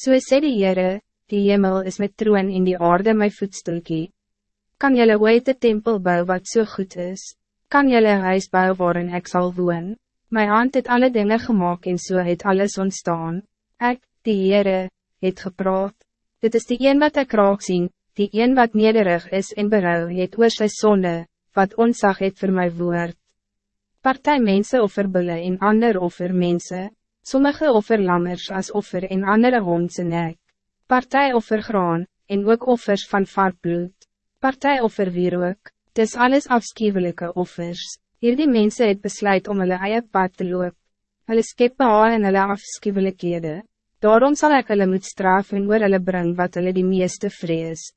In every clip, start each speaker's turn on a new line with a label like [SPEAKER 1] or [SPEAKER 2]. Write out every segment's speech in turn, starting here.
[SPEAKER 1] So sê die Heere, die hemel is met troon in die aarde my voetstoelkie. Kan jelle ooit de tempel bouwen wat zo so goed is? Kan jelle huis bouwen waarin ik zal woon? Mijn hand het alle dingen gemaakt en so het alles ontstaan. Ik, die Heere, het gepraat. Dit is die een wat ik raak zien, die een wat nederig is en berouw het oor sy sonde, wat onzag het voor my woord. Partij mense offer bulle en ander offer mense, sommige offer lammers as offer en andere hondse nek. Partij offer graan, en ook offers van varkbloed. Partij offer wierook, dis alles afschuwelijke offers. Hierdie mense het besluit om hulle eie pad te loop. Hulle skep behaal in hulle afschuwelijkhede. Daarom zal ik hulle moet straf en oor hulle bring wat hulle die meeste vrees.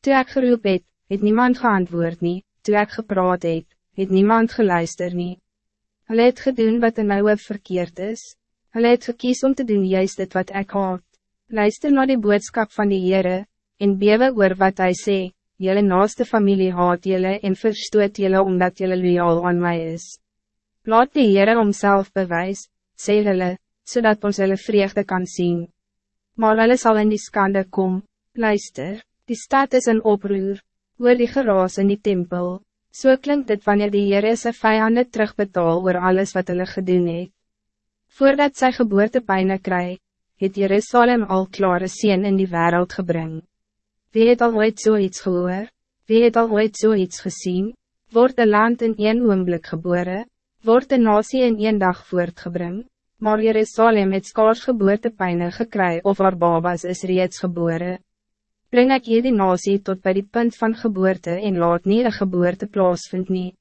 [SPEAKER 1] Toe ek geroep het, het niemand geantwoord nie, toe ek gepraat het, het niemand geluister nie. Hulle het gedoen wat in my hoofd verkeerd is. Hulle het gekies om te doen juist dit wat ik haat. Luister naar die boodschap van die Heere, en bewe oor wat hij zegt jelle naaste familie haat jelle en verstoot jelle omdat jelle loyaal aan mij is. Laat die Heere homself bewys, sê hulle, zodat ons hulle vreugde kan zien. Maar hulle sal in die skande kom, luister, die stad is in oproer, oor die geraas in die tempel, so klinkt dit wanneer die Heere sy vijanden terugbetaal oor alles wat hulle gedoen het. Voordat sy geboortepijne kry, het Jerusalem al klare sien in die wereld gebring. Wie het al ooit zoiets so gehoor? Wie het al ooit zoiets so gezien? Wordt de land in één oomblik geboren? Wordt de nasie in één dag voortgebring? Maar Jerusalem het skaars geboortepijne gekry of haar babas is reeds geboren. Breng ek hier die nasie tot bij die punt van geboorte en laat nie een geboorte plaasvind nie.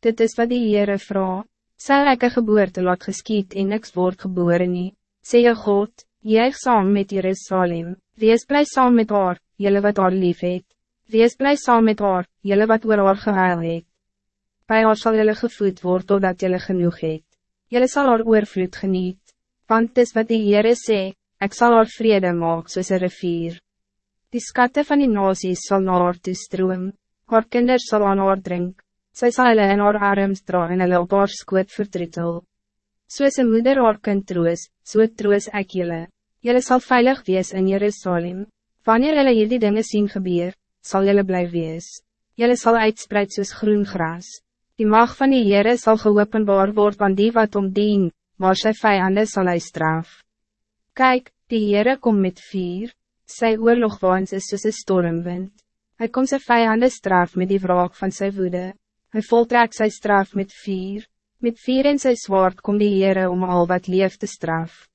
[SPEAKER 1] Dit is wat die Heere vraag. Sal ek een geboorte laat geskiet en niks word geboren nie? Sê je God, juig saam met Jerusalem, wees blij saam met haar, jelle wat haar lief het. Wees blij saam met haar, jelle wat oor haar gehuil het. Bij haar zal jelle gevoed worden totdat jelle genoeg het. Jelle zal haar oorvloed geniet. Want is wat die Heere sê, ek sal haar vrede maak soos een rivier. Die skatte van die nasies sal na haar toestroom, haar kinders sal aan haar drink, sy sal hulle in haar arms dra en hulle op haar skoot vertrietel. Soos een moeder haar kind troos, so troos ek jylle. Jylle sal veilig wees in Jerusalem. Wanneer jullie hierdie dingen zien gebeur, zal jullie blijven wees. Jullie zal uitspreid soos groen gras. Die mag van die Heere sal geopenbaar word van die wat om dien, maar sy vijanden sal hy straf. Kijk, die Heere kom met vier, sy oorlogwaans is soos een stormwind. Hij kom sy vijanden straf met die wraak van sy woede. Hij voltrek sy straf met vier. Met vier in sy zwaard kom die Heere om al wat leef te straf.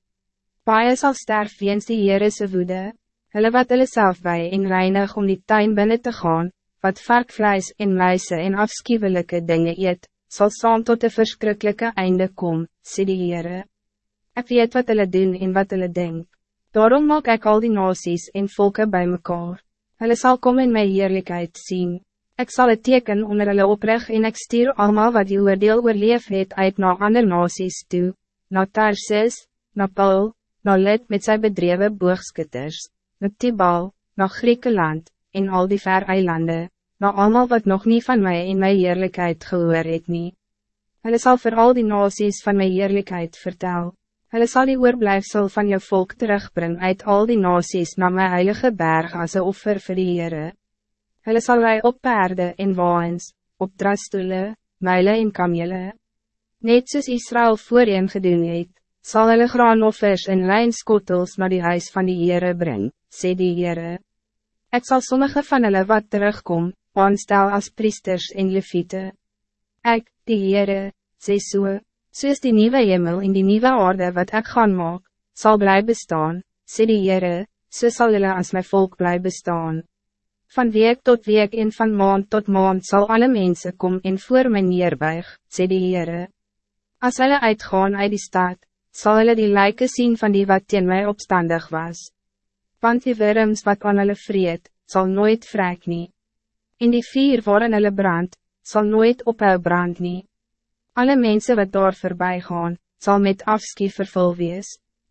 [SPEAKER 1] Paie sal sterf weens die Heere sy woede hulle wat hulle self bij en reinig om die tuin binnen te gaan, wat varkvlees en muise en afschuwelijke dingen eet, zal saam tot een verschrikkelijke einde komen, sê die Heere. Ek weet wat hulle doen en wat hulle denk. Daarom maak ik al die nasies en volken bij mekaar. Hulle zal komen in mijn heerlijkheid zien. Ik zal het teken onder hulle oprecht en ik stuur allemaal wat die oordeel oorleef het uit na ander nasies toe, na Tarsis, na Paul, na Lid met zijn bedreven boogskutters met Tibal, na Griekenland, en al die ver eilande, na allemaal wat nog niet van mij in mijn eerlijkheid gehoor het nie. Hulle sal vir al die nasies van mijn eerlijkheid vertel. Hulle sal die oorblijfsel van je volk terugbrengen uit al die nasies na my heilige berg as een offer vir die Heere. Hulle sal wij op paarde en waans, op drastoele, muile en kamele. Net soos Israël voorheen gedoen het, sal hulle graanoffers en lijnskottels naar die huis van die Heere brengen sê die Heere. Ek sal sommige van hulle wat terugkom, aanstel als priesters en leviete. Ek, die Heere, sê so, soos die nieuwe hemel en die nieuwe aarde wat ik gaan maak, zal bly bestaan, sê die Heere, so sal hulle as my volk bly bestaan. Van week tot week en van maand tot maand zal alle mensen komen en voor my neerbuig, sê die Heere. As hulle uitgaan uit die stad, zal hulle die lijken zien van die wat teen my opstandig was want die wurms wat aan hulle vreet, sal nooit vrek nie. En die vier waarin hulle brand, sal nooit ophou brand nie. Alle mensen wat daar voorbij gaan, zal met afskie vervul wees.